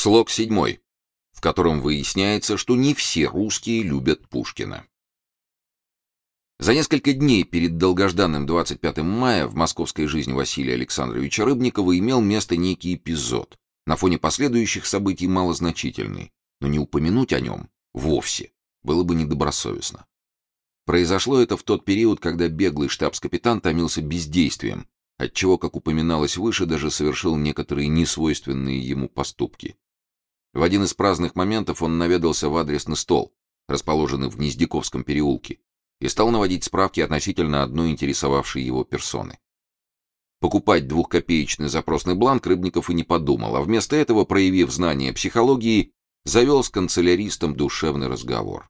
Слог седьмой, в котором выясняется, что не все русские любят Пушкина. За несколько дней перед долгожданным 25 мая в московской жизни Василия Александровича Рыбникова имел место некий эпизод, на фоне последующих событий малозначительный, но не упомянуть о нем вовсе было бы недобросовестно. Произошло это в тот период, когда беглый штабс-капитан томился бездействием, отчего, как упоминалось выше, даже совершил некоторые несвойственные ему поступки. В один из праздных моментов он наведался в адресный стол, расположенный в Гнездяковском переулке, и стал наводить справки относительно одной интересовавшей его персоны. Покупать двухкопеечный запросный бланк Рыбников и не подумал, а вместо этого, проявив знание психологии, завел с канцеляристом душевный разговор.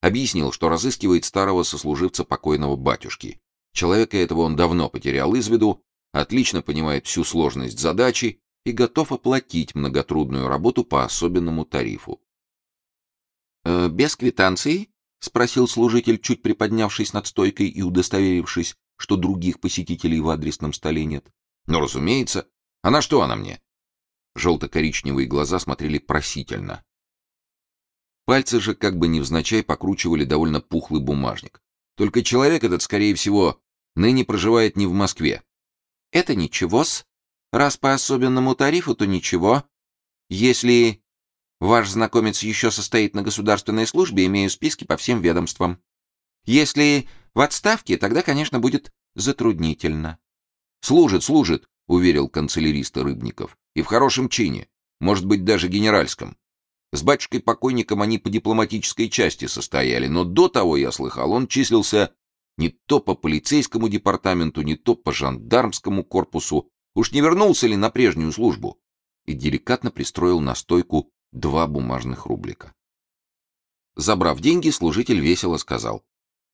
Объяснил, что разыскивает старого сослуживца покойного батюшки, Человека этого он давно потерял из виду, отлично понимает всю сложность задачи и готов оплатить многотрудную работу по особенному тарифу. «Э, «Без квитанции?» — спросил служитель, чуть приподнявшись над стойкой и удостоверившись, что других посетителей в адресном столе нет. «Ну, разумеется. А на что она мне?» Желто-коричневые глаза смотрели просительно. Пальцы же как бы невзначай покручивали довольно пухлый бумажник. Только человек этот, скорее всего, ныне проживает не в Москве. Это ничего-с. Раз по особенному тарифу, то ничего. Если ваш знакомец еще состоит на государственной службе, имею списки по всем ведомствам. Если в отставке, тогда, конечно, будет затруднительно. Служит, служит, уверил канцелярист Рыбников. И в хорошем чине, может быть, даже генеральском. С батюшкой-покойником они по дипломатической части состояли, но до того, я слыхал, он числился не то по полицейскому департаменту, не то по жандармскому корпусу. Уж не вернулся ли на прежнюю службу? И деликатно пристроил на стойку два бумажных рублика. Забрав деньги, служитель весело сказал.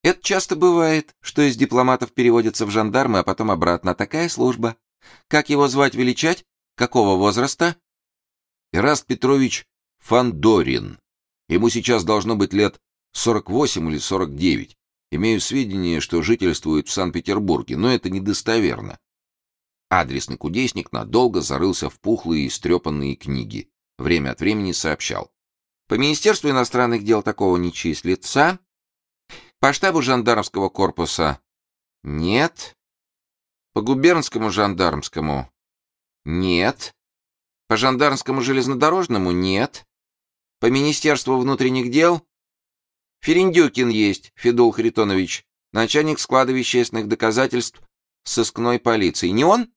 «Это часто бывает, что из дипломатов переводятся в жандармы, а потом обратно. Такая служба. Как его звать величать? Какого возраста?» Ираст Петрович Фандорин. Ему сейчас должно быть лет 48 или 49. Имею сведения, что жительствует в Санкт-Петербурге, но это недостоверно. Адресный кудесник надолго зарылся в пухлые и стрепанные книги. Время от времени сообщал. По Министерству иностранных дел такого не числится. По штабу жандармского корпуса нет. По губернскому жандармскому нет. По жандармскому железнодорожному нет. По Министерству внутренних дел Ферендюкин есть, Федул Харитонович, начальник склада вещественных доказательств сыскной полиции. Не он?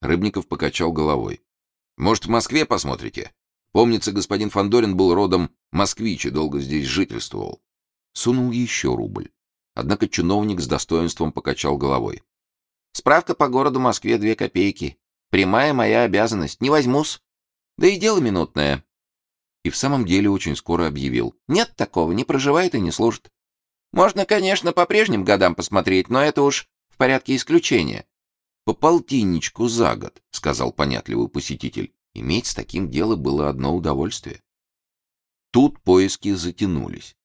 Рыбников покачал головой. Может, в Москве посмотрите? Помнится, господин Фандорин был родом москвич и долго здесь жительствовал. Сунул еще рубль. Однако чиновник с достоинством покачал головой. Справка по городу Москве две копейки. Прямая моя обязанность. Не возьмусь. Да и дело минутное и в самом деле очень скоро объявил. «Нет такого, не проживает и не служит. Можно, конечно, по прежним годам посмотреть, но это уж в порядке исключения». «По полтинничку за год», — сказал понятливый посетитель. Иметь с таким дело было одно удовольствие. Тут поиски затянулись.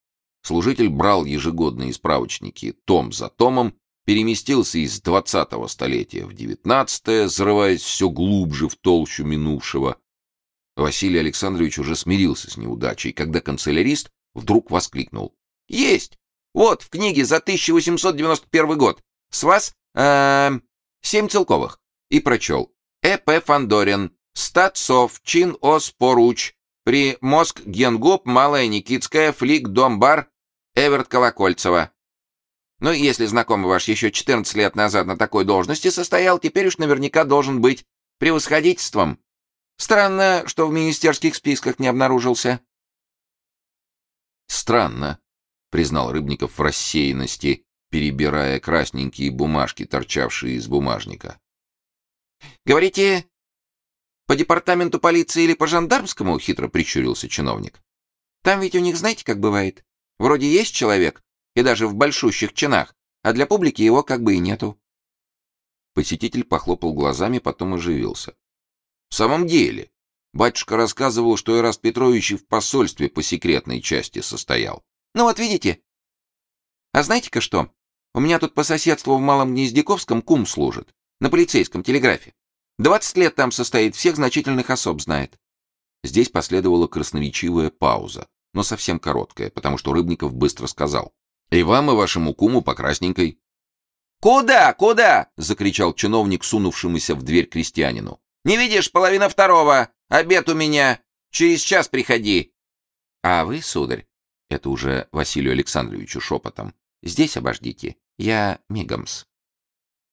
Служитель брал ежегодные справочники том за томом, переместился из двадцатого столетия в девятнадцатое, зарываясь все глубже в толщу минувшего, Василий Александрович уже смирился с неудачей, когда канцелярист вдруг воскликнул. «Есть! Вот, в книге за 1891 год. С вас, э, семь целковых». И прочел. Э.П. Фандорин, Статсов, Чин Ос Поруч, при Моск Генгоп, Малая Никитская, Флик Домбар, Эверт Колокольцева. Ну, если знакомый ваш еще 14 лет назад на такой должности состоял, теперь уж наверняка должен быть превосходительством. Странно, что в министерских списках не обнаружился. Странно, признал Рыбников в рассеянности, перебирая красненькие бумажки, торчавшие из бумажника. Говорите, по департаменту полиции или по жандармскому? хитро прищурился чиновник. Там ведь у них, знаете, как бывает? Вроде есть человек, и даже в большущих чинах, а для публики его как бы и нету. Посетитель похлопал глазами, потом оживился. В самом деле, батюшка рассказывал, что Ираст Петрович и в посольстве по секретной части состоял. Ну вот видите. А знаете-ка что? У меня тут по соседству в Малом Гнездяковском кум служит. На полицейском телеграфе. Двадцать лет там состоит, всех значительных особ знает. Здесь последовала красноречивая пауза, но совсем короткая, потому что Рыбников быстро сказал. «И вам, и вашему куму по красненькой». «Куда? Куда?» — закричал чиновник, сунувшемуся в дверь крестьянину. «Не видишь, половина второго. Обед у меня. Через час приходи». «А вы, сударь, это уже Василию Александровичу шепотом, здесь обождите, я мигомс».